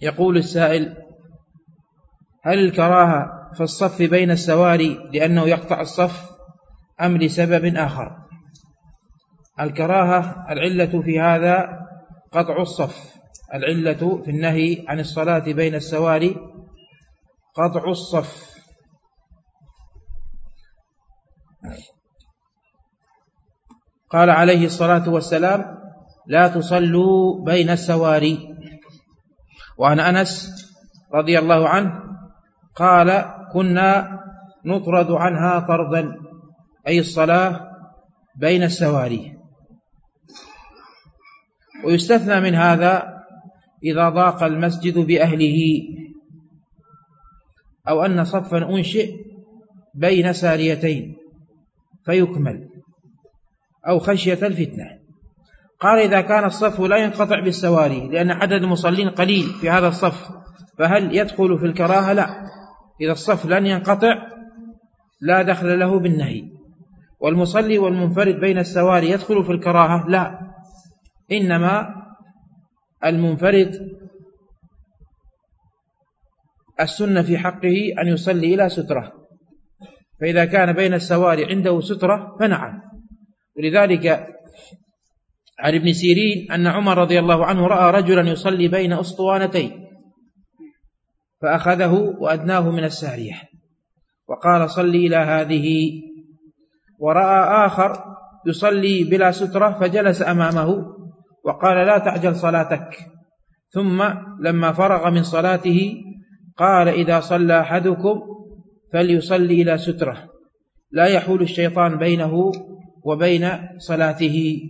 يقول السائل هل الكراهة في الصف بين السواري لأنه يقطع الصف أم لسبب آخر؟ الكراهة العلة في هذا قطع الصف العلة في النهي عن الصلاة بين السواري قطع الصف. قال عليه الصلاة والسلام لا تصلوا بين السواري. وعن أنس رضي الله عنه قال كنا نطرد عنها طردا أي الصلاة بين السواري. ويستثنى من هذا إذا ضاق المسجد بأهله أو أن صفا أنشئ بين ساريتين فيكمل أو خشية الفتنة. قال إذا كان الصف لا ينقطع بالسواري لأن عدد المصلين قليل في هذا الصف فهل يدخل في الكراهة؟ لا. إذا الصف لن ينقطع لا دخل له بالنهي. والمصلي والمنفرد بين السواري يدخل في الكراهة؟ لا. إنما المنفرد السنة في حقه أن يصلي إلى سترة. فإذا كان بين السواري عنده سترة فنعم. ولذلك عن ابن سيرين أن عمر رضي الله عنه رأى رجلا يصلي بين أسطوانتين فأخذه وأدناه من السارية وقال صلي إلى هذه ورأى آخر يصلي بلا سترة فجلس أمامه وقال لا تعجل صلاتك. ثم لما فرغ من صلاته قال إذا صلى أحدكم فليصلي إلى سترة. لا يحول الشيطان بينه وبين صلاته.